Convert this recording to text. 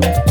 Thank